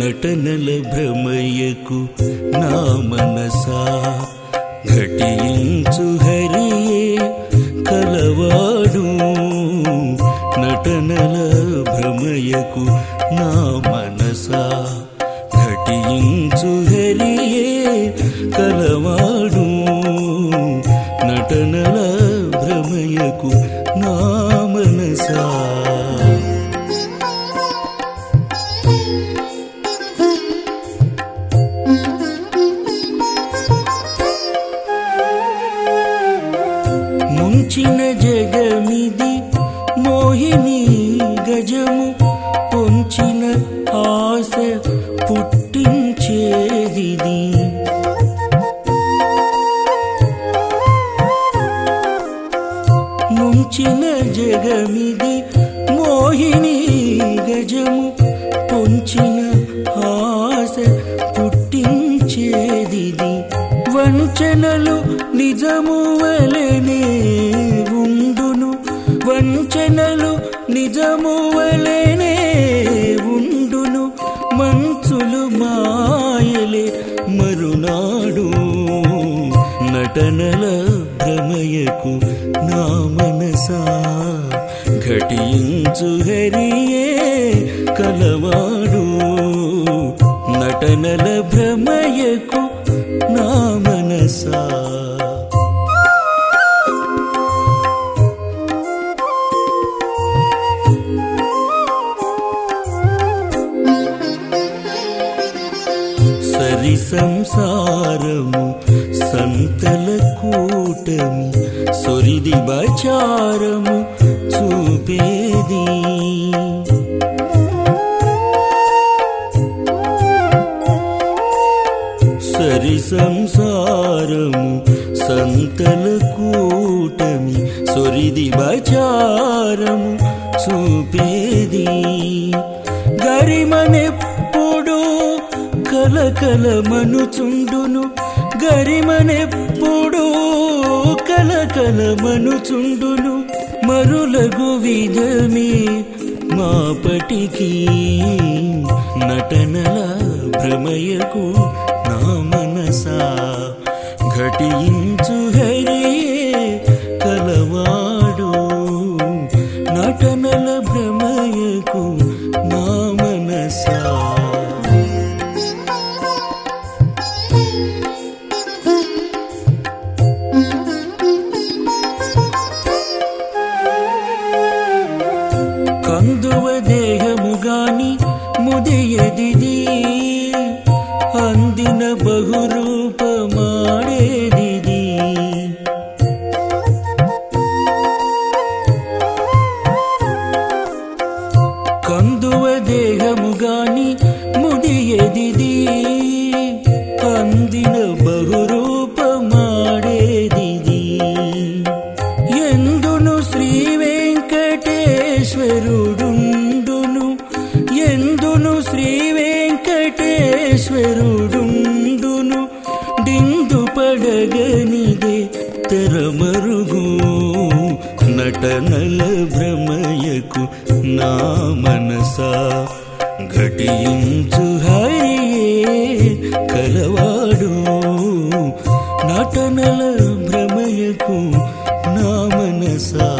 నటనల భ్రమయకు నా మనసా ఘటించు హరియే కలవాడు. నటనల భ్రమయకు నా మనసా ఘటించు హరియే కలవాడు. ముంచిన జగమిది మోహిని గజము పొంచిన ఆశ పుట్టించేది ముంచిన జగమిది మోహిని వంచనలు నిజము వలనే ఉండును వంచనలు నిజము వలనే ఉండును మంచులు మాయలే మరునాడు. నటనల భ్రమయకు నా మనసా ఘటించు హరియే ఈ సంసారము సంతల కూటమి సొరిది బచారము చూపేది. సరి సంసారము సంతల కూటమి సొరిది బచారము చూపేది. గరిమనెప్పుడు కలకల మనుచుండును గరిమనెప్పుడు కలకల మనుచుండును మరులగు విధమే మాపటికి నటనల భ్రమయకు నా మనసా ఘటించు హే ಹಿಂದುವ ದೇಹ ಮುಗಾನಿ ಮುದೆಯದಿದೀ నటనల భ్రమయకు నా మనసా ఘటించు హరియే కలవాడు. నటనల భ్రమయకు నా మనసా